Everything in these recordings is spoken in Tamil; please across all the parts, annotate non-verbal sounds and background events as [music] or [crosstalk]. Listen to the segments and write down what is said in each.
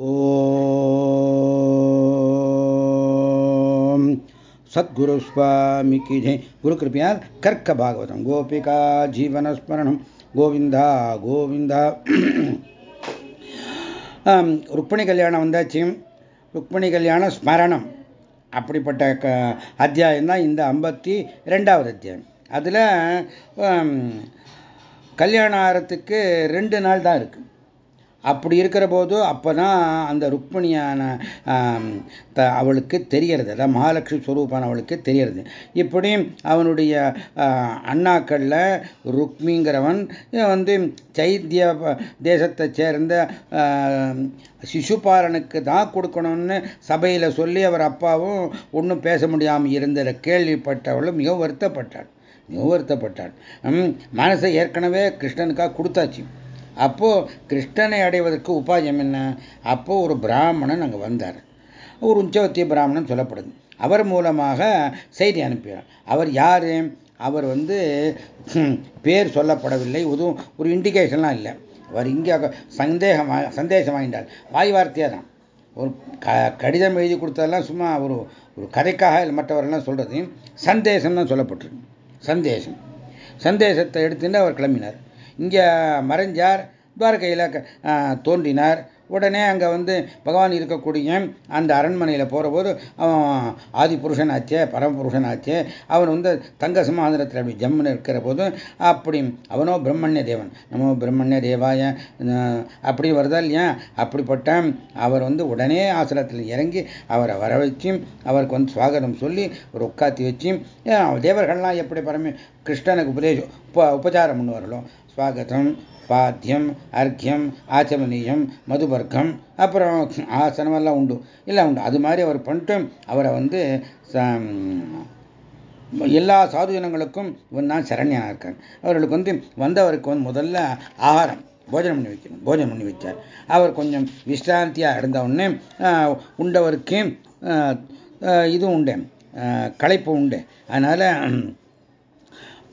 ஓம். சத்குரு சுவாமிக்கு ஜெய். குரு கிருப்பையால் கர்க்க பாகவதம். கோபிகா ஜீவனஸ்மரணம். கோவிந்தா கோவிந்தா. ருக்மிணி கல்யாணம் வந்தாச்சு. ருக்மிணி கல்யாண ஸ்மரணம். அப்படிப்பட்ட க அத்தியாயம் தான் இந்த ஐம்பத்தி ரெண்டாவது அத்தியாயம். அதில் கல்யாணம் ஆகிறதுக்கு ரெண்டு நாள் தான் இருக்குது அப்படி இருக்கிற போது அப்போ தான் அந்த ருக்மிணியான அவளுக்கு தெரியறது. அதான் மகாலட்சுமி ஸ்வரூபான அவளுக்கு தெரியறது. இப்படி அவனுடைய அண்ணாக்களில் ருக்மிங்கிறவன் வந்து சைத்திய தேசத்தை சேர்ந்த சிசுபாலனுக்கு தான் கொடுக்கணும்னு சபையில் சொல்லி அவர் அப்பாவும் ஒன்றும் பேச முடியாமல் இருந்த கேள்விப்பட்டவளும் மிகவும் வருத்தப்பட்டாள். மிகவும் வருத்தப்பட்டாள். மனசை ஏற்கனவே கிருஷ்ணனுக்காக கொடுத்தாச்சு. அப்போது கிருஷ்ணனை அடைவதற்கு உபாயம் என்ன? அப்போது ஒரு பிராமணன் அங்கே வந்தார். ஒரு உஞ்சவத்திய பிராமணன் சொல்லப்படுது. அவர் மூலமாக செய்தி அனுப்பினார். அவர் யார்? அவர் வந்து பேர் சொல்லப்படவில்லை. எதுவும் ஒரு இண்டிகேஷன்லாம் இல்லை. அவர் இங்கே சந்தேகம் சந்தேசம் வாங்கிட்டார் வாய் வார்த்தையாக தான். ஒரு க கடிதம் எழுதி கொடுத்ததெல்லாம் சும்மா ஒரு ஒரு கதைக்காக இல்லை மற்றவரெல்லாம் சொல்கிறது சந்தேசம் தான் சொல்லப்பட்டிருக்கு. சந்தேசம் சந்தேசத்தை எடுத்துட்டு அவர் கிளம்பினார். இங்கே மறைஞ்சார். துவாரகையில் தோன்றினார். உடனே அங்கே வந்து பகவான் இருக்கக்கூடிய அந்த அரண்மனையில் போகிறபோது அவன் ஆதி புருஷன் ஆச்சே பரமபுருஷன் ஆச்சே அவன் வந்து தங்க சமாதானத்தில் அப்படி ஜம்முன்னு இருக்கிற போது அப்படி அவனோ பிரம்மண்ய தேவன். நம்ம பிரம்மண்ய தேவாய அப்படி வருதா இல்லையா? அப்படிப்பட்ட அவர் வந்து உடனே ஆசிரத்தில் இறங்கி அவரை வர வச்சு அவருக்கு வந்து சுவாகதம் சொல்லி ஒரு உட்காத்தி வச்சு தேவர்கள்லாம் எப்படி பரமே கிருஷ்ணனுக்கு உபதேசம் உப உபச்சாரம் பண்ணுவார்களோ? ஸ்வாகதம் பாத்தியம் அர்க்கியம் ஆச்சமனீயம் மதுபர்க்கம் அப்புறம் ஆசனமெல்லாம் உண்டு. எல்லாம் உண்டு. அது மாதிரி அவர் பண்ணிட்டு அவரை வந்து எல்லா சாதுஜனங்களுக்கும் இவன் தான் சரண்யனாக இருக்காங்க. அவர்களுக்கு வந்து வந்தவருக்கு வந்து முதல்ல ஆகாரம் போஜனம் பண்ணி வைக்கணும். போஜனம் பண்ணி வச்சார் அவர் கொஞ்சம் விஸ்ராந்தியாக இருந்த உடனே உண்டவருக்கு இதுவும் உண்டு. களைப்பு உண்டு. அதனால்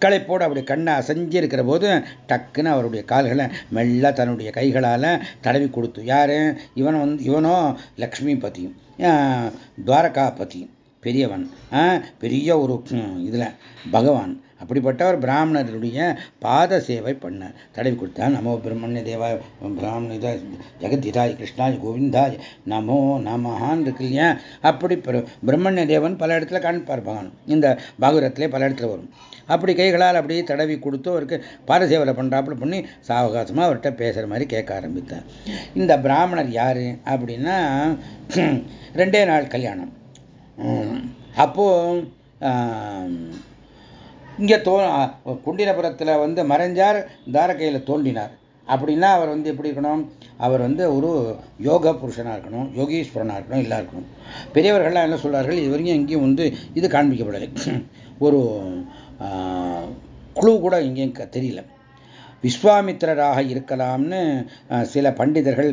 களைப்போடு அப்படி கண்ணை அசைஞ்சு இருக்கிற போது டக்குன்னு அவருடைய கால்களை மெல்ல தன்னுடைய கைகளால் தடவி கொடுத்து யார்? இவன் வந்து இவனோ லக்ஷ்மி பத்தியும் துவாரகா பத்தியும் பெரியவன் பெரிய ஒரு இதில் பகவான். அப்படிப்பட்ட ஒரு பிராமணருடைய பாத சேவை பண்ண தடவி கொடுத்தா நமோ பிரம்மண்ய தேவா பிராமண ஜெகதிதாய் கிருஷ்ணாய் கோவிந்தாய் நமோ நமஹான் இருக்கு இல்லையா? அப்படி பிரம்மண்ய தேவன் பல இடத்துல காண்பார் பகவான். இந்த பாகுரத்திலே பல இடத்துல வரும். அப்படி கைகளால் அப்படியே தடவி கொடுத்து அவருக்கு பாரசேவரை பண்ணுறாப்புல பண்ணி சாவகாசமாக அவர்கிட்ட பேசுகிற மாதிரி கேட்க ஆரம்பித்தார். இந்த பிராமணர் யார் அப்படின்னா [clears throat] ரெண்டே நாள் கல்யாணம். அப்போ இங்கே தோ குண்டினபுரத்தில் வந்து மறைஞ்சார் தாரகையில் தோண்டினார். அப்படின்னா அவர் வந்து எப்படி இருக்கணும்? அவர் வந்து ஒரு யோக புருஷனாக இருக்கணும் யோகீஸ்வரனாக இருக்கணும் எல்லாம் இருக்கணும். பெரியவர்கள்லாம் என்ன சொல்கிறார்கள் இது வரைக்கும் எங்கேயும் வந்து இது காண்பிக்கப்படலை. [clears throat] ஒரு குழு கூட எங்கேயும் தெரியல. விஸ்வாமித்திரராக இருக்கலாம்னு சில பண்டிதர்கள்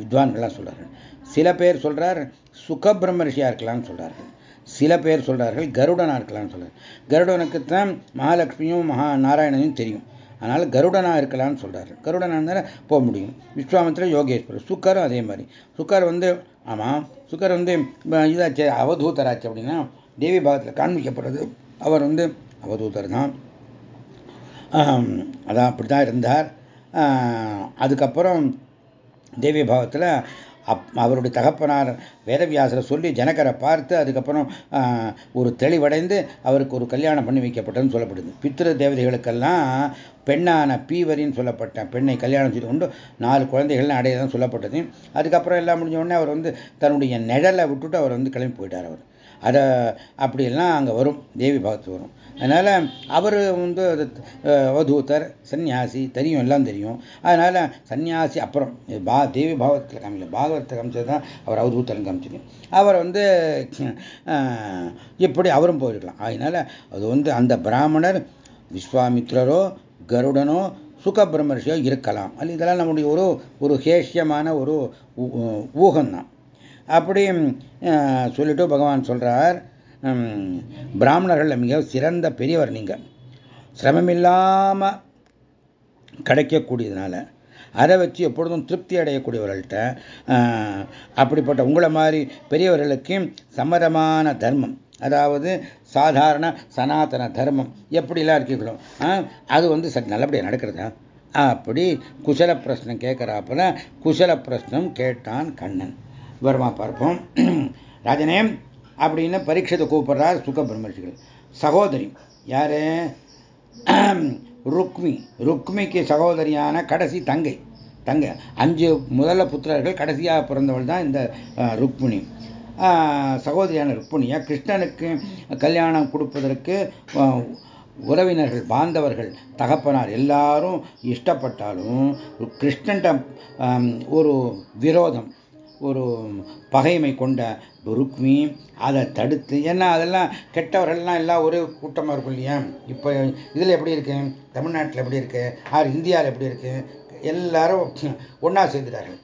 வித்வான்கள்லாம் சொல்கிறார்கள் சில பேர் சொல்கிறார் சுகபிரம்ம ரிஷியாக இருக்கலாம்னு சொல்கிறார்கள் சில பேர் சொல்கிறார்கள் கருடனாக இருக்கலாம்னு சொல்கிறார் கருடனுக்குத்தான் மகாலட்சுமியும் மகா நாராயணனையும் தெரியும். அதனால் கருடனாக இருக்கலாம்னு சொல்கிறாரு கருடனாக இருந்தால் போக முடியும். விஸ்வாமித்திர யோகேஸ்வரர் சுக்கரும் அதே மாதிரி. சுக்கர் வந்து ஆமாம் சுக்கர் வந்து இதாச்சு அவதூத்தராச்சு அப்படின்னா தேவி பாகத்தில் காண்பிக்கப்படுறது அவர் வந்து அவதூதர் தான். அதான் அப்படி தான் இருந்தார் அதுக்கப்புறம் தேவி பாகத்தில் அப் அவருடைய தகப்பனார் வேதவியாசரை சொல்லி ஜனகரை பார்த்து அதுக்கப்புறம் ஒரு தெளிவடைந்து அவருக்கு ஒரு கல்யாணம் பண்ணி வைக்கப்பட்டதுன்னு சொல்லப்படுது. பித்திரு தேவதைகளுக்கெல்லாம் பெண்ணான பீவரின்னு சொல்லப்பட்ட பெண்ணை கல்யாணம் செய்து கொண்டு நாலு குழந்தைகள்லாம் அடையதான் சொல்லப்பட்டது. அதுக்கப்புறம் எல்லாம் முடிஞ்ச உடனே அவர் வந்து தன்னுடைய நிழலை விட்டுட்டு அவர் வந்து கிளம்பி போயிட்டார் அவர். அதை அப்படிலாம் அங்கே வரும் தேவி பாகத்து வரும். அதனால் அவர் வந்து அவதூத்தர் சன்னியாசி தெரியும் எல்லாம் தெரியும். அதனால் சன்னியாசி அப்புறம் பா தேவி பாகவத்தில் காமிக்கல. பாகவத்தை காமிச்சது தான் அவர் அவதூத்தர்னு காமிச்சது. அவர் வந்து இப்படி அவரும் போயிருக்கலாம். அதனால் அது வந்து அந்த பிராமணர் விஸ்வாமித்ரரோ கருடனோ சுகபிரமர்ஷியோ இருக்கலாம். அல்ல இதெல்லாம் நம்முடைய ஒரு ஒரு ஹேஷ்யமான ஒரு ஊகம்தான். அப்படி சொல்லிட்டு பகவான் சொல்கிறார் பிராமணர்களில் மிக சிறந்த பெரியவர் நீங்கள் சிரமமில்லாமல் கிடைக்கக்கூடியதுனால அதை வச்சு எப்பொழுதும் திருப்தி அடையக்கூடியவர்கள்ட்ட அப்படிப்பட்ட உங்களை மாதிரி பெரியவர்களுக்கு சம்மதமான தர்மம் அதாவது சாதாரண சனாதன தர்மம் எப்படிலாம் இருக்கீங்களோ அது வந்து சரி நல்லபடியாக நடக்கிறதா? அப்படி குசல பிரश्னம் கேட்குறாப்புல குசல பிரச்சனம் கேட்டான் கண்ணன். விவரமா பார்ப்போம். ராஜனே அப்படின்னு பரீட்சத்தை கூப்பிடுறார் சுக பிரம்மர்ஷிகள் சகோதரி யாரு? ருக்மி. ருக்மிக்கு சகோதரியான கடைசி தங்கை. தங்கை அஞ்சு முதல்ல புத்திரர்கள் கடைசியாக பிறந்தவள் தான் இந்த ருக்மிணி. சகோதரியான ருக்மிணியை கிருஷ்ணனுக்கு கல்யாணம் கொடுப்பதற்கு உறவினர்கள் பாந்தவர்கள் தகப்பனார் எல்லாரும் இஷ்டப்பட்டாலும் கிருஷ்ணன்ட ஒரு விரோதம் ஒரு பகைமை கொண்ட ருக்மி அதை தடுத்து ஏன்னா அதெல்லாம் கெட்டவர்கள்லாம் எல்லாம் ஒரே கூட்டமாக இருக்கும் இல்லையா? இப்போ இதில் எப்படி இருக்கு? தமிழ்நாட்டில் எப்படி இருக்கு? ஆர் இந்தியாவில் எப்படி இருக்கு? எல்லாரும் ஒன்றா சேர்ந்துட்டார்கள்.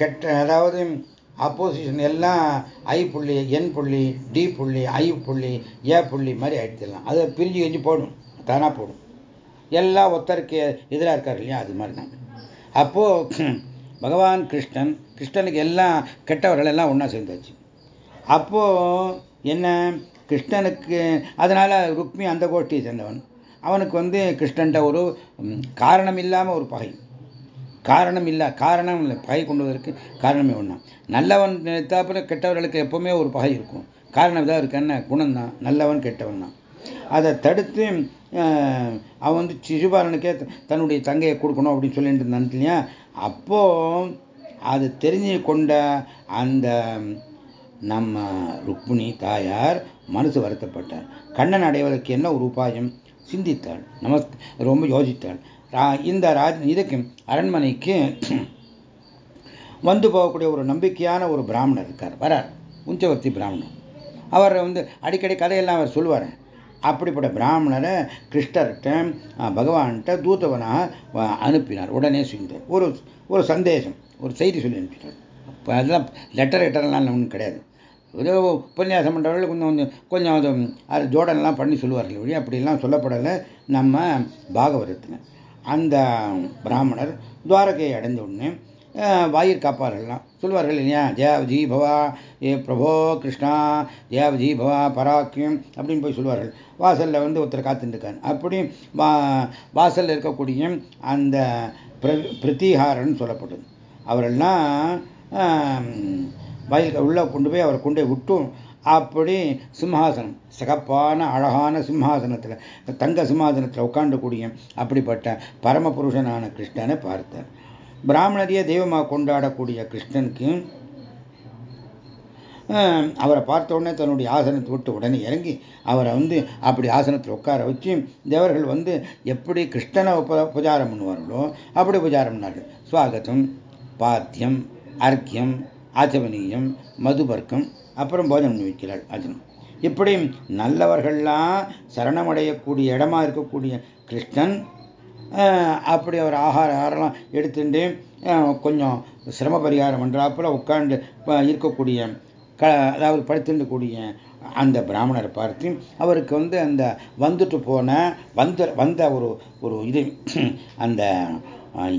கெட்ட அதாவது அப்போசிஷன் எல்லாம் ஐ புள்ளி என் புள்ளி டி புள்ளி ஐ புள்ளி ஏ புள்ளி மாதிரி ஆயிடுச்சிடலாம் அதை பிரிஞ்சு கெஞ்சு போடும் தானாக போடும் எல்லாம் ஒத்தருக்கு எதிராக இருக்கார் இல்லையா? அது மாதிரி தான். அப்போது பகவான் கிருஷ்ணன் கிருஷ்ணனுக்கு எல்லாம் கெட்டவர்கள் எல்லாம் ஒன்றா சேர்ந்தாச்சு. அப்போது என்ன? கிருஷ்ணனுக்கு அதனால் ருக்மி அந்த கோஷ்டியை சேர்ந்தவன். அவனுக்கு வந்து கிருஷ்ணன்ட்ட ஒரு காரணம் இல்லாமல் ஒரு பகை. காரணம் இல்லை காரணம் இல்லை பகை கொண்டுவதற்கு காரணமே ஒன்றா நல்லவன் நினைத்தாப்புல கெட்டவர்களுக்கு எப்பவுமே ஒரு பகை இருக்கும். காரணம் தான் இருக்கு என்ன குணம் தான் நல்லவன் கெட்டவன் தான். அதை தடுத்து அவன் வந்து சிசுபாலனுக்கே தன்னுடைய தங்கையை கொடுக்கணும் அப்படின்னு சொல்லிட்டு இருந்தான் இல்லையா? அப்போ அது தெரிஞ்சு கொண்ட அந்த நம்ம ருக்மிணி தாயார் மனசு வருத்தப்பட்டார். கண்ணன் அடைவதற்கு என்ன ஒரு உபாயம்? சிந்தித்தாள். நம ரொம்ப யோசித்தாள். இந்த ராஜ் இதுக்கு அரண்மனைக்கு வந்து போகக்கூடிய ஒரு நம்பிக்கையான ஒரு பிராமணர் இருக்கார். வரார். உஞ்சவர்த்தி பிராமணர். அவர் வந்து அடிக்கடி கதையெல்லாம் அவர் சொல்லுவார் அப்படிப்பட்ட பிராமணரை கிருஷ்ணர்கிட்ட பகவான்கிட்ட தூத்தவனாக அனுப்பினார். உடனே செஞ்சார் ஒரு ஒரு சந்தேசம் ஒரு செய்தி சொல்லி அனுப்பிட்டார். இப்போ அதெல்லாம் லெட்டர் லெட்டர்லாம் ஒன்றும் கிடையாது. ஏதோ உபன்யாசம் பண்ணுறவர்கள் கொஞ்சம் கொஞ்சம் கொஞ்சம் அது அது ஜோடன்லாம் பண்ணி சொல்லுவார்கள் வழி அப்படிலாம் சொல்லப்படலை. நம்ம பாகவதத்தில். அந்த பிராமணர் துவாரகையை அடைந்த உடனே வாயிற் காப்பார்கள்லாம். சொல்வார்கள் இல்லையா? ஜெயாவஜி பவா ஏ பிரபோ கிருஷ்ணா ஜெயாவஜி பவா பராக்கியம் அப்படின்னு போய் சொல்வார்கள். வாசலில் வந்து ஒருத்தர் காத்துருக்கார் அப்படி வா வாசலில் இருக்கக்கூடிய அந்த பிரதீகாரன் சொல்லப்பட்டது. அவரெல்லாம் வாயில் உள்ளே கொண்டு போய் அவரை கொண்டு போய் விட்டும். அப்படி சிம்ஹாசனம் சிகப்பான அழகான சிம்ஹாசனத்தில் தங்க சிம்ஹாசனத்தில் உட்காண்டக்கூடிய அப்படிப்பட்ட பரமபுருஷனான கிருஷ்ணனை பார்த்தார். பிராமணரையே தெய்வமாக கொண்டாடக்கூடிய கிருஷ்ணனுக்கு அவரை பார்த்த உடனே தன்னுடைய ஆசனத்தை விட்டு உடனே இறங்கி அவரை வந்து அப்படி ஆசனத்தில் உட்கார வச்சு தேவர்கள் வந்து எப்படி கிருஷ்ணனை புஜாரம் பண்ணுவார்களோ அப்படி புஜாரம் பண்ணார்கள். சுவாகத்தம் பாத்தியம் அர்க்கியம் ஆச்சமனீயம் மதுபர்க்கம் அப்புறம் போஜனம் பண்ணி வைக்கிறாள் ஆச்சனம் இப்படி நல்லவர்கள்லாம் சரணமடையக்கூடிய இடமா இருக்கக்கூடிய கிருஷ்ணன் அப்படி அவர் ஆகார ஆகாரம் எடுத்துட்டு கொஞ்சம் சிரம பரிகாரம் பண்ணுறாப்புல உட்காந்து இருக்கக்கூடிய க அதாவது படுத்துக்கூடிய அந்த பிராமணரை பார்த்து அவருக்கு வந்து அந்த வந்துட்டு போன வந்த வந்த ஒரு ஒரு இது அந்த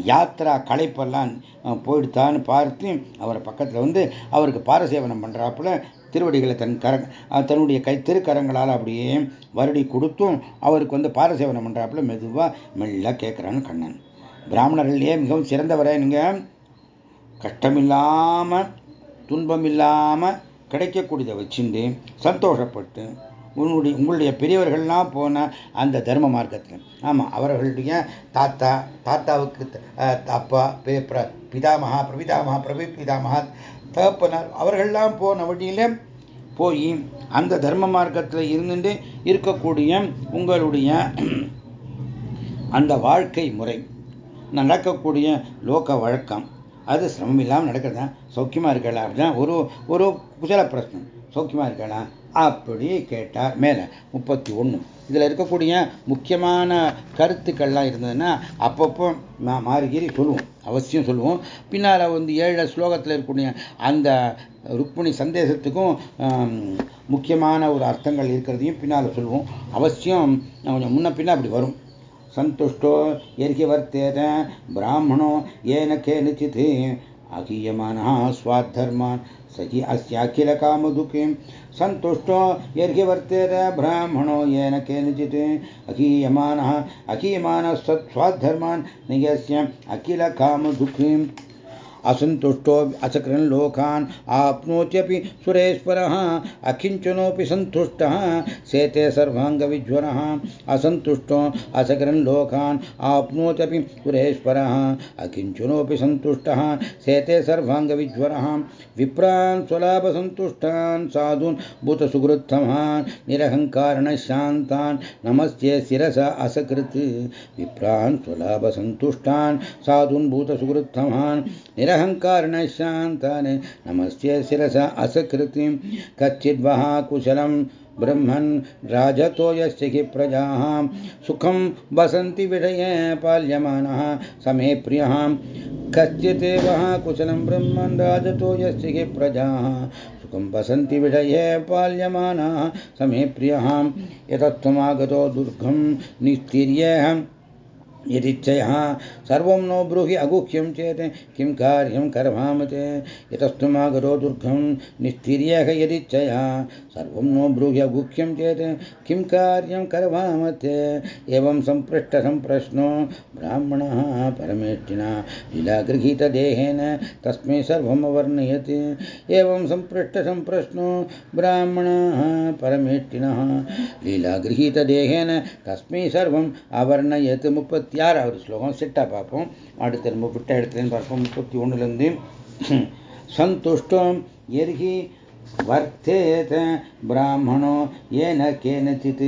யாத்திரா களைப்பெல்லாம் போயிடுத்தான்னு பார்த்து அவரை பக்கத்தில் வந்து அவருக்கு பாரசேவனம் பண்ணுறாப்புல திருவடிகளை தன் கர தன்னுடைய கை திருக்கரங்களால் அப்படியே வருடி கொடுத்தும் அவருக்கு வந்து பாரசேவனம் பண்ணுறாப்புல மெதுவாக மெல்ல கேட்குறான்னு கண்ணன். பிராமணர்கள்லேயே மிகவும் சிறந்தவரை நீங்கள் கஷ்டமில்லாமல் துன்பம் இல்லாமல் கிடைக்கக்கூடியதை வச்சுட்டு சந்தோஷப்பட்டு உன்னுடைய உங்களுடைய பெரியவர்கள்லாம் போன அந்த தர்ம மார்க்கத்தில் ஆமாம் அவர்களுடைய தாத்தா தாத்தாவுக்கு அப்பா பிதாமகா பிரபிதாமகா பிரபி பிதாமகா தகப்பனார் அவர்கள்லாம் போன வழியில் போய் அந்த தர்ம மார்க்கத்தில் இருந்துட்டு இருக்கக்கூடிய உங்களுடைய அந்த வாழ்க்கை முறை நடக்கக்கூடிய லோக வழக்கம் அது சிரமம் இல்லாமல் நடக்கிறதா? சௌக்கியமாக இருக்கலாம் அப்படின்னா ஒரு ஒரு குசல பிரச்சனை. சௌக்கியமாக இருக்கானா? அப்படி கேட்டார் மேலே முப்பத்தி ஒன்று இதில் இருக்கக்கூடிய முக்கியமான கருத்துக்கள்லாம் இருந்ததுன்னா அப்பப்போ நான் மாறுகிரி சொல்லுவோம். அவசியம் சொல்லுவோம். பின்னால் வந்து ஏழு ஸ்லோகத்தில் இருக்கக்கூடிய அந்த ருக்மிணி சந்தேசத்துக்கும் முக்கியமான ஒரு அர்த்தங்கள் இருக்கிறதையும் பின்னால் சொல்லுவோம். அவசியம் கொஞ்சம் முன்ன பின்ன அப்படி வரும். சந்துஷ்டோ எர்கி வர்த்தேத பிராமணோ ஏன கேனச்சித் आगीयमानः स्वाद्धर्मान् स हि अस्याखिलकामधुकीं सन्तुष्टो यर्ह्यवर्तेर ब्राह्मणो येन केनचित् अकीयमानः अकीयमानः सत् स्वाद्धर्मान् न यस्य अखिलकामधुकीम् असन्तुष्टो असकृन् लोकान् आप्नोत्यपि सुरेश्वरः अकिञ्चनोऽपि सन्तुष्टः, सेते सर्वाङ्गविज्वरः असन्तुष्टो असकृन् लोकान् आप्नोत्यपि सुरेश्वरः अकिञ्चनोऽपि सन्तुष्टः, सेते सर्वाङ्गविज्वरः, विप्रान् स्वलाभसन्तुष्टान् साधून् भूतसुहृत्तमान् निरहङ्कारणशान्तान् नमस्ते शिरसा असकृत्, विप्रान् स्वलाभसन्तुष्टान् साधून् भूतसुहृत्तमान् निरहङ्कारणशान्तान् नमस्ते शिरसा असकृतिं। कच्चिद्वः कुशलं ब्रह्मन् राजतो यस्य हि प्रजाः सुखं वसन्ति विषये पाल्यमानः। समे प्रियः कश्चिदेवः कुशलं ब्रह्मन् राजतो यस्य हि प्रजाः सुखं वसन्ति विषये पाल्यमानाः। समे प्रियः यतत्त्वमागतो दुर्गं निस्तीर्येऽहम् यदिच्छयः सर्वं नो ब्रूहि अगुह्यं चेत्, किं कार्यं कर्माम ते यतस्तु यतस्तुमागतो दुर्घं निस्थिर्यः यदिच्छया सर्वं नो ब्रूहि अगुह्यं चेत्, किं कार्यं कर्माम ते एवं सम्पृष्टसम्प्रश्नो ब्राह्मणः परमेष्ठिना लीलागृहीतदेहेन तस्मै सर्वम् अवर्णयत्। एवं सम्पृष्टसम्प्रश्नो ब्राह्मणः परमेष्टिनः लीलागृहीतदेहेन तस्मै सर्वम् अवर्णयत्। मुपत्यारावत् श्लोकं सिट्टप பார்ப்போம். அடுத்து நம்ம விட்ட இடத்துலேருந்து பார்ப்போம். முப்பத்தி ஒன்றுலேருந்து [clears throat] சந்துஷ்டம் எருகி வர்த்தேத பிராமணோ ஏன கேனச்சித்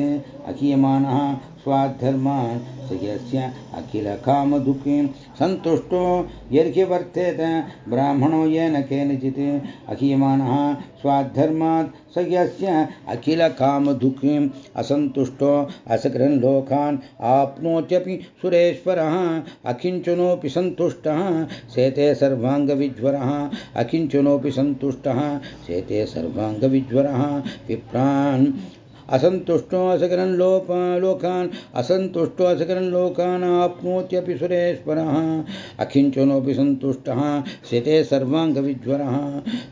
அகியமானா स्वाद्धर्मान् स यस्य अखिलकामदुःखीं सन्तुष्टो यर्हि वर्तेत। ब्राह्मणो येन केनचित् अकीयमानः स्वाद्धर्मात् स यस्य अखिलकामदुःखीम् असन्तुष्टो असकृन् लोकान् आप्नोत्यपि सुरेश्वरः अकिञ्चनोऽपि सन्तुष्टः सेते सर्वाङ्गविज्वरः अकिञ्चनोऽपि सन्तुष्टः सेते सर्वाङ्गविज्वरः विप्रान् असन्तुष्टो असकरन् लोप लोकान् असन्तुष्टो असकरन् लोकान् आप्नोत्यपि सुरेश्वरः। अकिञ्चनोऽपि सन्तुष्टः, स्थिते सर्वाङ्गविज्वरः।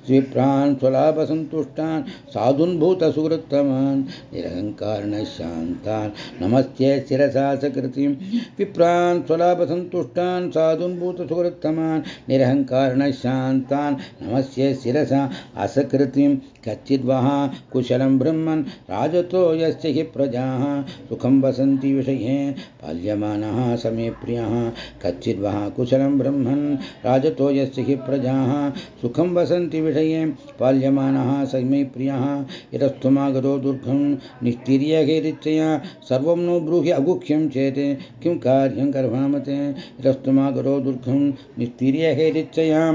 विप्रान् स्वलाभसन्तुष्टान् साधुन्भूतसुहृत्तमान् निरहङ्कारणशान्तान् नमस्ते शिरसा सकृतिं विप्रान् स्वलाभसन्तुष्टान् साधुन्भूतसुहृत्तमान् निरहङ्कारणशान्तान् नमस्ये शिरसा असकृतिं कच्चिद्वः कुशलं ब्रह्मन् राजतो यस्य हि प्रजाः सुखं वसन्ति विषये पाल्यमानः समे प्रियः कच्चिद्वः कुशलं ब्रह्मन्, राजतो यस्य हि प्रजाः सुखं वसन्ति विषये पाल्यमानः समे प्रियः यतस्तुमागतो दुर्गं निस्तीर्यहेरिच्छया सर्वं नो ब्रूहि अगुह्यं चेत् किं कार्यं कर्वामते यतस्तुमागतो दुर्गं निस्तीर्यहेरिच्छया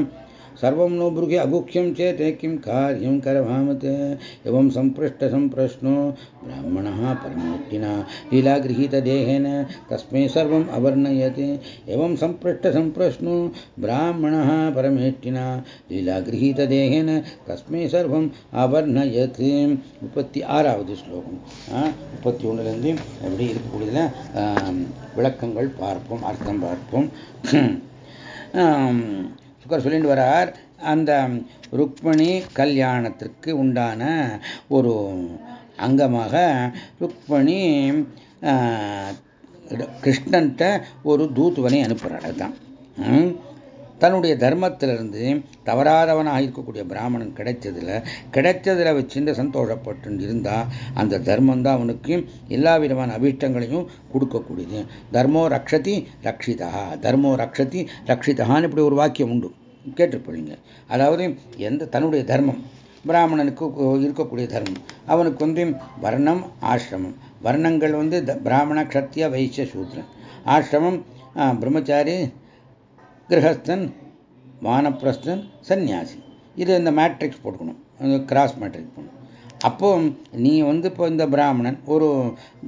सर्वं नो बृहे अगुह्यं चेत् किं कार्यं करवामते एवं सम्पृष्टसम्प्रश्नो ब्राह्मणः परमोक्तिना लीलागृहीतदेहेन तस्मै सर्वम् अवर्णयति एवं सम्पृष्टसम्प्रश्नो ब्राह्मणः परमेष्टिना लीलागृहीतदेहेन तस्मै सर्वम् अवर्णयति முப்பத்தி ஆறாவது ஸ்லோகம் முப்பத்தி ஒன்றுலேருந்து எப்படி இருக்கக்கூடியதில் விளக்கங்கள் பார்ப்போம் அர்த்தம் பார்ப்போம் சுக்கர் சொல்லிட்டு வரார். அந்த ருக்மணி கல்யாணத்திற்கு உண்டான ஒரு அங்கமாக ருக்மணி கிருஷ்ணன்ட்ட ஒரு தூத்துவனை அனுப்புகிறார் அதுதான். தன்னுடைய தர்மத்திலிருந்து தவறாதவனாக இருக்கக்கூடிய பிராமணன் கிடைச்சதில் கிடைச்சதில் வச்சுட்டு சந்தோஷப்பட்டு இருந்தால் அந்த தர்மம் தான் அவனுக்கு எல்லா விதமான அபீஷ்டங்களையும் கொடுக்கக்கூடியது. தர்மோ ரக்ஷதி ரக்ஷிதா தர்மோ ரக்ஷதி ரக்ஷிதான்னு இப்படி ஒரு வாக்கியம் உண்டு. கேட்டிருப்பீங்க அதாவது எந்த தன்னுடைய தர்மம் பிராமணனுக்கு இருக்கக்கூடிய தர்மம் அவனுக்கு வந்து வர்ணம் ஆசிரமம். வர்ணங்கள் வந்து பிராமண க்ஷத்திய வைசிய சூத்ரன். ஆசிரமம் பிரம்மச்சாரி கிரகஸ்தன் வானப்பிரஸ்தன் சன்னியாசி இது இந்த மேட்ரிக்ஸ் போட்டுக்கணும். கிராஸ் மேட்ரிக்ஸ் போடணும். அப்போ நீ வந்து இப்போ இந்த பிராமணன் ஒரு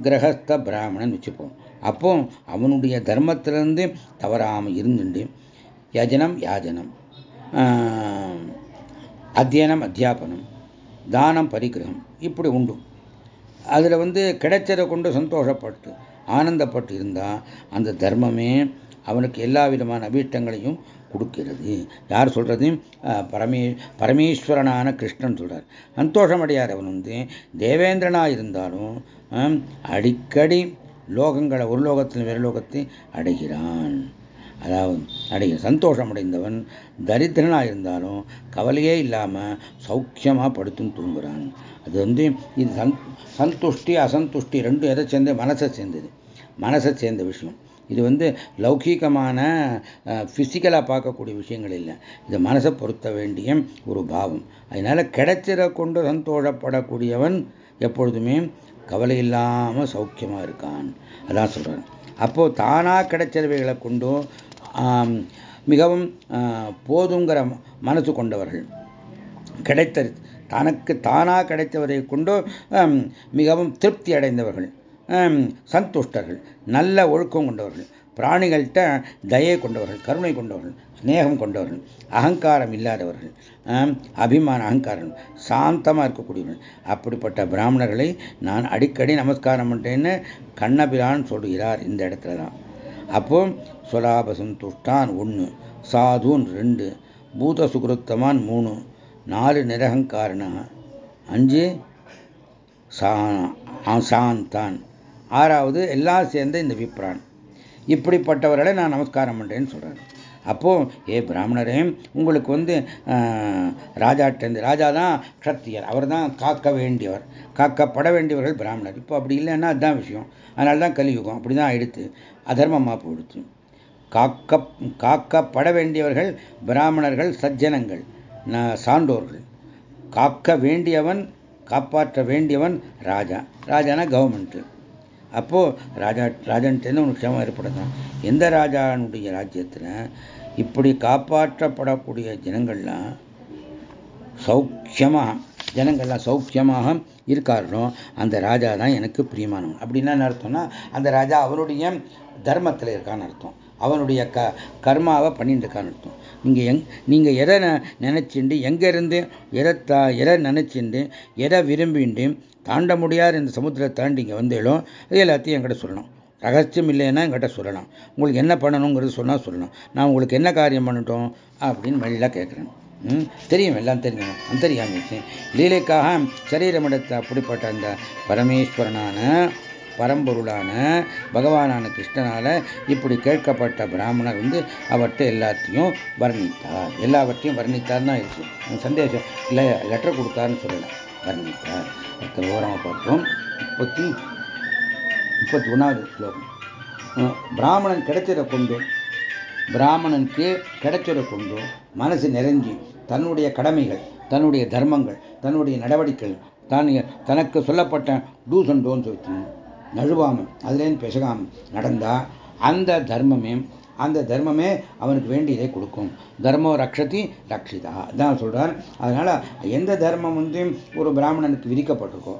கிரகஸ்த பிராமணன் வச்சுப்போம். அப்போ அவனுடைய தர்மத்திலிருந்து தவறாமல் இருந்துட்டு யஜனம் யாஜனம் அத்தியனம் அத்தியாபனம் தானம் பரிகிரகம் இப்படி உண்டு. அதில் வந்து கிடைச்சதை கொண்டு சந்தோஷப்பட்டு ஆனந்தப்பட்டு இருந்தால் அந்த தர்மமே அவனுக்கு எல்லா விதமான அபீஷ்டங்களையும் கொடுக்கிறது. யார் சொல்றது? பரமே பரமேஸ்வரனான கிருஷ்ணன் சொல்றார். சந்தோஷமடையார் அவன் வந்து தேவேந்திரனா இருந்தாலும் அடிக்கடி லோகங்களை ஒரு லோகத்தில் வேறு லோகத்தை அடைகிறான். அதாவது அடைய சந்தோஷம் அடைந்தவன் தரித்திரனாக இருந்தாலும் கவலையே இல்லாமல் சௌக்கியமாக படுத்துன்னு தூங்குறான். அது வந்து இது சந்துஷ்டி அசந்துஷ்டி ரெண்டும் எதை சேர்ந்து மனசை சேர்ந்தது. மனசை சேர்ந்த விஷயம். இது வந்து லௌகீகமான ஃபிசிக்கலாக பார்க்கக்கூடிய விஷயங்கள் இல்லை. இது மனசை பொருத்த வேண்டிய ஒரு பாவம். அதனால கிடைச்சிட கொண்டு சந்தோஷப்படக்கூடியவன் எப்பொழுதுமே கவலை இல்லாமல் சௌக்கியமாக இருக்கான். அதான் சொல்கிறேன் அப்போது தானாக கிடைச்சவைகளை கொண்டும் மிகவும் போதுங்கிற மனசு கொண்டவர்கள். கிடைத்த தனக்கு தானாக கிடைத்தவரை கொண்டு மிகவும் திருப்தி அடைந்தவர்கள். சந்துஷ்டர்கள் நல்ல ஒழுக்கம் கொண்டவர்கள் பிராணிகள்கிட்ட தயை கொண்டவர்கள் கருணை கொண்டவர்கள் ஸ்நேகம் கொண்டவர்கள் அகங்காரம் இல்லாதவர்கள் அபிமான அகங்காரம் சாந்தமாக இருக்கக்கூடியவர்கள். அப்படிப்பட்ட பிராமணர்களை நான் அடிக்கடி நமஸ்காரம் பண்ணுறேன்னு கண்ணபிரான் சொல்கிறார் இந்த இடத்துல தான். அப்போ சொலாப சந்துஷ்டான் ஒன்று சாதுன் ரெண்டு பூத சுகிருத்தமான் மூணு நாலு நிரகங்காரண அஞ்சு சாந்தான். ஆறாவது எல்லாம் சேர்ந்த இந்த விப்ரான். இப்படிப்பட்டவர்களை நான் நமஸ்காரம் பண்ணுறேன்னு சொல்கிறேன் அப்போது ஏ பிராமணரே உங்களுக்கு வந்து ராஜாட்டேந்து ராஜா தான் க்ஷத்தியர் அவர் தான் காக்க வேண்டியவர். காக்கப்பட வேண்டியவர்கள் பிராமணர். இப்போ அப்படி இல்லைன்னா அதுதான் விஷயம். அதனால தான் கலியுகம். அப்படி தான் எடுத்து அதர்மமாக போயிடுச்சு காக்க காக்கப்பட வேண்டியவர்கள் பிராமணர்கள் சஜ்ஜனங்கள் சான்றோர்கள். காக்க வேண்டியவன் காப்பாற்ற வேண்டியவன் ராஜா. ராஜானா கவர்மெண்ட்டு அப்போது ராஜா ராஜன்ட்டேருந்து உனக்கு க்ஷமம் ஏற்படுதான் எந்த ராஜானுடைய ராஜ்யத்தில் இப்படி காப்பாற்றப்படக்கூடிய ஜனங்கள்லாம் சௌக்கியமாக ஜனங்கள்லாம் சௌக்கியமாக இருக்காரோ அந்த ராஜா தான் எனக்கு பிரியமானவன். அப்படின்னா என்ன அர்த்தம்னா அந்த ராஜா அவருடைய தர்மத்தில் இருக்கான்னு அர்த்தம். அவனுடைய க கர்மாவை பண்ணிட்டு இருக்கான்னு அர்த்தம். நீங்கள் எங் நீங்கள் எதை நினச்சிண்டு எங்கேருந்து எதை த எதை நினச்சிண்டு எதை விரும்பிண்டு தாண்ட முடியாத இந்த சமுத்திரத்தை தாண்டி இங்கே வந்தேளோ அது எல்லாத்தையும் என்கிட்ட சொல்லணும். ரகசியம் இல்லைன்னா என்கிட்ட சொல்லலாம். உங்களுக்கு என்ன பண்ணணுங்கிறது சொன்னால் சொல்லணும். நான் உங்களுக்கு என்ன காரியம் பண்ணட்டும் அப்படின்னு மெல்லாம் கேட்குறேன் ம்? தெரியும் எல்லாம் தெரியும். அந்தரியாமி லீலைக்காக சரீரமிடத்தை அப்படிப்பட்ட அந்த பரமேஸ்வரனான பரம்பொருளான பகவானான கிருஷ்ணனால இப்படி கேட்கப்பட்ட பிராமணர் வந்து அவர்கிட்ட எல்லாத்தையும் வர்ணித்தார். எல்லாவற்றையும் வர்ணித்தார் தான் இருக்கு சந்தேஷம் இல்லை லெட்டர் கொடுத்தாருன்னு சொல்லலை. வர்ணித்தார் விவரமாக பார்ப்போம். முப்பத்தி முப்பத்தி ஒன்றாவது ஸ்லோகம் பிராமணன் கிடைச்சதை கொண்டு பிராமணனுக்கு கிடைச்சதை கொண்டு மனசு நிறைஞ்சி தன்னுடைய கடமைகள் தன்னுடைய தர்மங்கள் தன்னுடைய நடவடிக்கைகள் தான் தனக்கு சொல்லப்பட்ட டூஸ் அண்ட் டோன்ஸ் வச்சு நழுவாமல் அதுலேருந்து பெசகாமல் நடந்தால் அந்த தர்மமே அந்த தர்மமே அவனுக்கு வேண்டியதை கொடுக்கும். தர்மம் ரக்ஷதி ரக்ஷிதா. அதான் சொல்கிறார் அதனால் எந்த தர்மம் வந்து ஒரு பிராமணனுக்கு விதிக்கப்பட்டிருக்கோ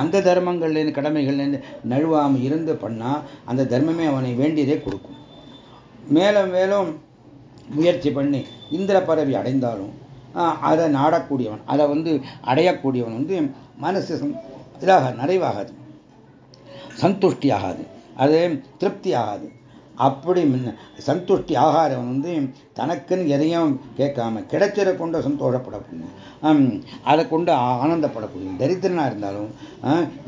அந்த தர்மங்கள்லேருந்து கடமைகள்லேருந்து நழுவாமல் இருந்து பண்ணால் அந்த தர்மமே அவனை வேண்டியதை கொடுக்கும். மேலும் மேலும் முயற்சி பண்ணி இந்திர பரவி அடைந்தாலும் அதை நாடக்கூடியவன் அதை வந்து அடையக்கூடியவன் வந்து மனசு இதாக நிறைவாகாது. சந்துஷ்டி ஆகாது அது திருப்தி ஆகாது அப்படி சந்துஷ்டி ஆகாரம் வந்து தனக்குன்னு எதையும் கேட்காம கிடைச்சதை கொண்டு சந்தோஷப்படக்கூடிய அதை கொண்டு ஆனந்தப்படக்கூடிய தரித்திரனா இருந்தாலும்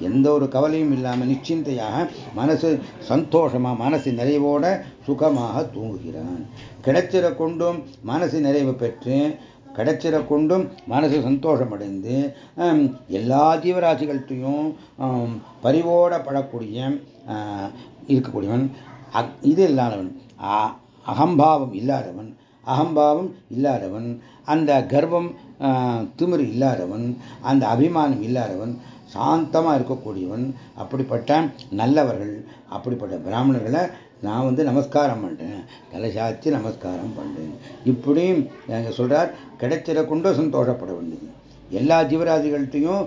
எந்த ஒரு கவலையும் இல்லாமல் நிச்சயந்தையாக மனசு சந்தோஷமாக மனசு நிறைவோட சுகமாக தூங்குகிறான். கிடைச்சதை கொண்டும் மனசு நிறைவு பெற்று கிடைச்சிட கொண்டும் மனசு சந்தோஷமடைந்து எல்லா ஜீவராசிகள்கிட்டையும் பரிவோட படக்கூடிய இருக்கக்கூடியவன் இது இல்லாதவன். அகம்பாவம் இல்லாதவன். அகம்பாவம் இல்லாதவன். அந்த கர்வம் திமிர் இல்லாதவன். அந்த அபிமானம் இல்லாதவன். சாந்தமாக இருக்கக்கூடியவன். அப்படிப்பட்ட நல்லவர்கள் அப்படிப்பட்ட பிராமணர்களை நான் வந்து நமஸ்காரம் பண்ணுறேன் தலை சாத்தி நமஸ்காரம் பண்ணுறேன் இப்படியும் எங்கள் சொல்கிறார் கிடைச்சதை கொண்டு சந்தோஷப்பட வேண்டியது. எல்லா ஜீவராசிகள்கிட்டையும்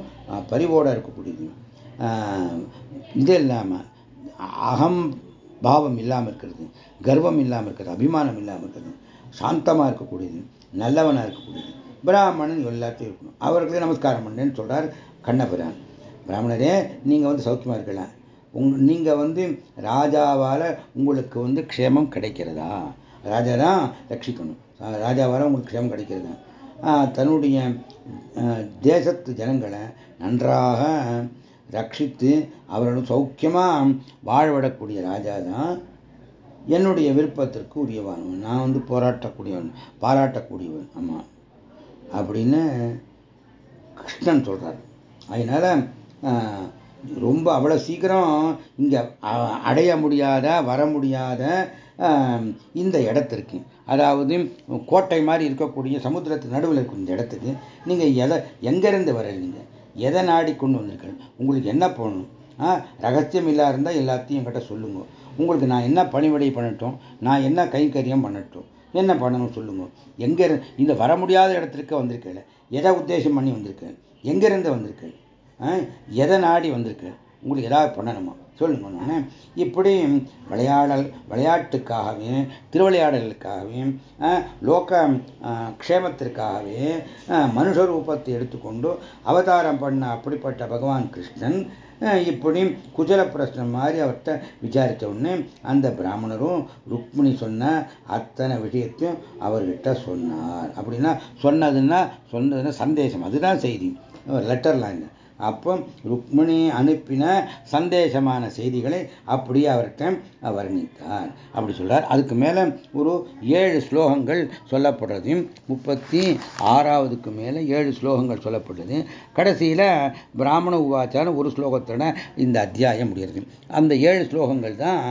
பரிவோட இருக்கக்கூடியது. இது இல்லாமல் அகம் பாவம் இல்லாமல் இருக்கிறது கர்வம் இல்லாமல் இருக்கிறது அபிமானம் இல்லாமல் இருக்கிறது சாந்தமாக இருக்கக்கூடியது நல்லவனாக இருக்கக்கூடியது பிராமணன் எல்லாத்தையும் இருக்கணும். அவர்களே நமஸ்காரம் பண்ணேன்னு சொல்கிறார் கண்ணபிரான். பிராமணரே நீங்கள் வந்து சௌக்கியமாக இருக்கலாம். உங் நீங்கள் வந்து ராஜாவால் உங்களுக்கு வந்து க்ஷேமம் கிடைக்கிறதா? ராஜா தான் ரட்சிக்கணும் ராஜாவால் உங்களுக்கு க்ஷேமம் கிடைக்கிறதா? தன்னுடைய தேசத்து ஜனங்களை நன்றாக ரட்சித்து அவர்களும் சௌக்கியமாக வாழவிடக்கூடிய ராஜா தான் என்னுடைய விருப்பத்திற்கு உரியவானவன் நான் வந்து போராட்டக்கூடியவன் பாராட்டக்கூடியவன். ஆமாம் அப்படின்னு கிருஷ்ணன் சொல்கிறார் அதனால் ரொம்ப அவ்வளோ சீக்கிரம் இங்கே அடைய முடியாத வர முடியாத இந்த இடத்திற்கு அதாவது கோட்டை மாதிரி இருக்கக்கூடிய சமுத்திரத்து நடுவில் இருக்கும் இந்த இடத்துக்கு. நீங்கள் எதை எங்கேருந்து வர்றீங்க? எதை நாடி கொண்டு வந்திருக்கேன்? உங்களுக்கு என்ன போகணும் ரகசியம் இல்லா இருந்தால் எல்லாத்தையும் என்கிட்ட சொல்லுங்க. உங்களுக்கு நான் என்ன பணிவிடை பண்ணட்டும்? நான் என்ன கைங்கரியம் பண்ணட்டும்? என்ன பண்ணணும் சொல்லுங்க. எங்கே இந்த வர முடியாத இடத்திற்கு வந்திருக்கேன் எதை உத்தேசம் பண்ணி வந்திருக்கேன்? எங்கேருந்து வந்திருக்கேன்? எதை நாடி வந்திருக்கேன்? உங்களுக்கு ஏதாவது பண்ணணுமா? சொல்லுங்க இப்படி விளையாடல் விளையாட்டுக்காகவே திருவிளையாடலுக்காகவே லோக க்ஷேமத்திற்காகவே மனுஷ ரூபத்தை எடுத்துக்கொண்டு அவதாரம் பண்ண அப்படிப்பட்ட பகவான் கிருஷ்ணன் இப்படி குஜல பிரச்சனை மாதிரி அவர்கிட்ட விசாரித்த உடனே அந்த பிராமணரும் ருக்மிணி சொன்ன அத்தனை விஷயத்தையும் அவர்கிட்ட சொன்னார். அப்படின்னா சொன்னதுன்னா சொன்னதுன்னா சந்தேசம் அதுதான் செய்தி. லெட்டர்லாம் இல்லை அப்போ ருக்மிணி அனுப்பின சந்தேசமான செய்திகளை அப்படியே அவர்கிட்ட வர்ணித்தார் அப்படி சொல்றார். அதுக்கு மேலே ஒரு ஏழு ஸ்லோகங்கள் சொல்லப்படுறதையும் முப்பத்தி ஆறாவதுக்கு மேலே ஏழு ஸ்லோகங்கள் சொல்லப்படுறது கடைசியில் பிராமண உவாச்சார ஒரு ஸ்லோகத்தோட இந்த அத்தியாயம் முடிகிறது. அந்த ஏழு ஸ்லோகங்கள் தான்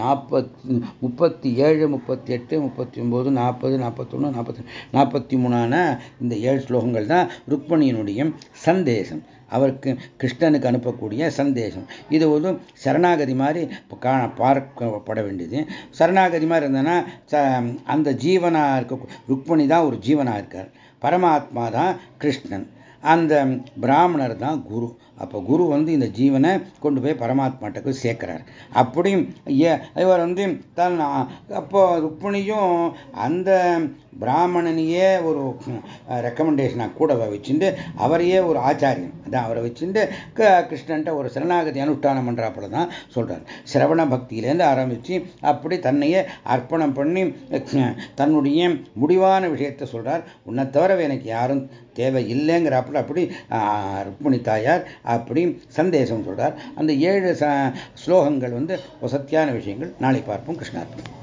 நாற்பத்தி முப்பத்தி ஏழு முப்பத்தி எட்டு முப்பத்தி ஒம்பது நாற்பது நாற்பத்தொன்று நாற்பத்தி நாற்பத்தி மூணான இந்த ஏழு ஸ்லோகங்கள் தான் ருக்மணியினுடைய சந்தேசம் அவருக்கு கிருஷ்ணனுக்கு அனுப்பக்கூடிய சந்தேசம் இது ஒரு சரணாகதி மாதிரி காண பார்க்கப்பட வேண்டியது. சரணாகதி மாதிரி இருந்ததுன்னா அந்த ஜீவனாக இருக்க ருக்மணி தான் ஒரு ஜீவனாக இருக்கார். பரமாத்மா தான் கிருஷ்ணன். அந்த பிராமணர் தான் குரு. அப்போ குரு வந்து இந்த ஜீவனை கொண்டு போய் பரமாத்மாட்டுக்கு சேர்க்கிறார். அப்படியும் இவர் வந்து தன் அப்போ ருக்மிணியும் அந்த பிராமணனையே ஒரு ரெக்கமெண்டேஷனாக கூட வச்சுட்டு அவரையே ஒரு ஆச்சாரியன் அதான் அவரை வச்சுட்டு கிருஷ்ணன்ட்ட ஒரு சரணாகதி அனுஷ்டானம் பண்ணுறாப்புல தான் சொல்கிறார் சிரவண பக்தியிலேருந்து ஆரம்பித்து அப்படி தன்னையே அர்ப்பணம் பண்ணி தன்னுடைய முடிவான விஷயத்தை சொல்கிறார் உன்னை தவிர எனக்கு யாரும் தேவை இல்லைங்கிறாப்புல அப்படி ருக்மிணி தாயார் அப்படி சந்தேசம் சொல்கிறார் அந்த ஏழு ஸ்லோகங்கள் வந்து வசத்தியான விஷயங்கள். நாளை பார்ப்போம் கிருஷ்ணார்ப்பணம்